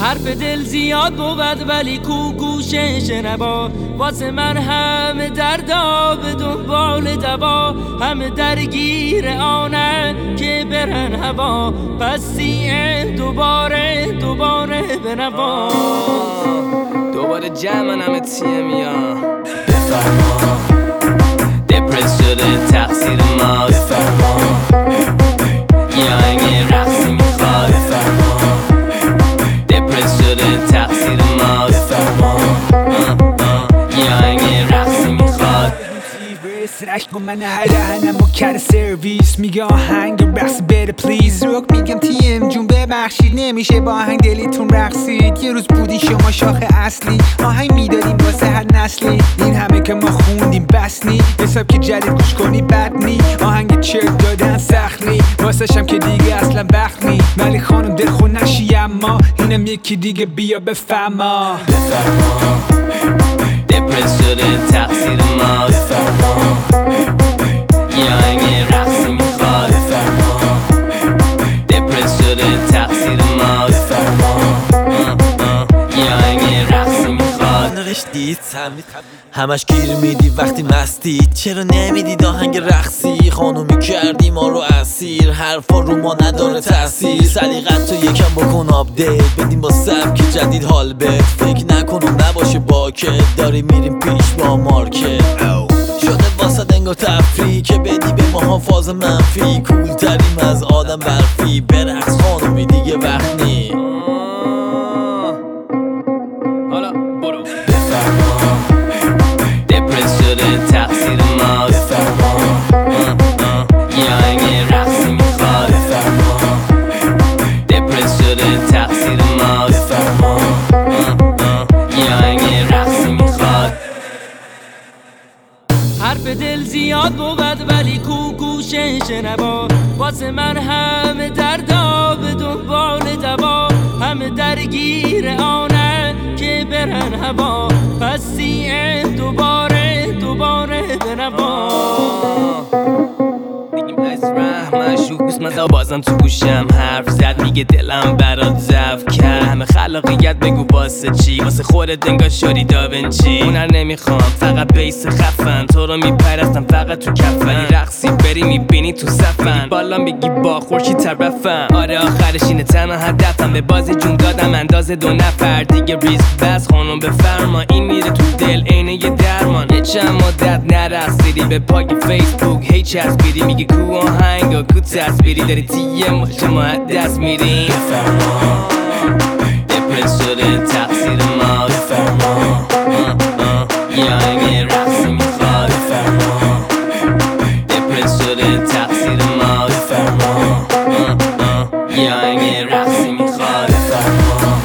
حرف دل زیاد بود ولی کو گوشه شنوا. واسه من همه دردا به دنبال دوا. همه درگیر آنه که برن هوا. پس سیه دوباره دوباره به نوا دوباره جمع همه تیه میان بفرما. سرش کن من هر دهنم با کر سرویس. میگه آهنگ رقص بره پلیز. روک میگم تیم جون ببخشید. نمیشه با آهنگ دلیتون رقصید. یه روز بودی شما شاخ اصلی. آهنگ می‌دادیم واسه هر نسلی. این همه که ما خوندیم بس نی حساب که جدید گوش کنی بد نی آهنگ چرک دادن سخت نی واسه شم که دیگه اصلا وقت نی ولی خانم دلخون نشی اما. اینم یکی دیگه بیا بفهما. بفرما. دپرس شده تقصیر می‌خواد نوشتید سمید همش گیر میدی وقتی مستید چرا نمی‌دید آهنگ رقصی؟ خانومی کردی ما رو اسیر. حرفا رو ما نداره تاثیر سلیقت تو یکم بکن آپدیت. بدیم با سبک جدید حال بد فکر نکنم نباشه باکت. داری میریم پیش با مارکت. شده واسه انگار تفری که بدی به ماها فاز منفی. کول تریم از آدم برفی. برقص خانومی دیگه وقت حرف دل زیاد بود ولی کو گوشه شنوا. واسه من همه دردا به دنبال دوا. همه درگیر آنه که برن هوا. شوکوس من بازم تو گوشم حرف زد میگه دلم برات ضعف کرد. همه خلاقیت بگو واسه چی؟ واسه خودت انگار شدی داونچی. هنر نمی‌خوام فقط بیس خفن. تو رو میپرستم فقط تو کفن. رقصی بری می‌بینی تو صفن. بالا میگی با خورشی طرفم. آره آخرش اینه تنها هدفم. به بازی جون دادم اندازه دو نفر. دیگه ریسک بس خانم بفرما. این میره تو دل عینه یه چند مدت نرسیدی به پاک فیسبوک. هی چسبیدی میگی کو آهنگ و کو تصویری. داری تیه ما ما دست میریم. بفرما دپرس شده تقصیر ما. بفرما یا یعنی رقصی می‌خواد. بفرما دپرس شده تقصیر ما. بفرما یا یعنی رقصی می‌خواد. بفرما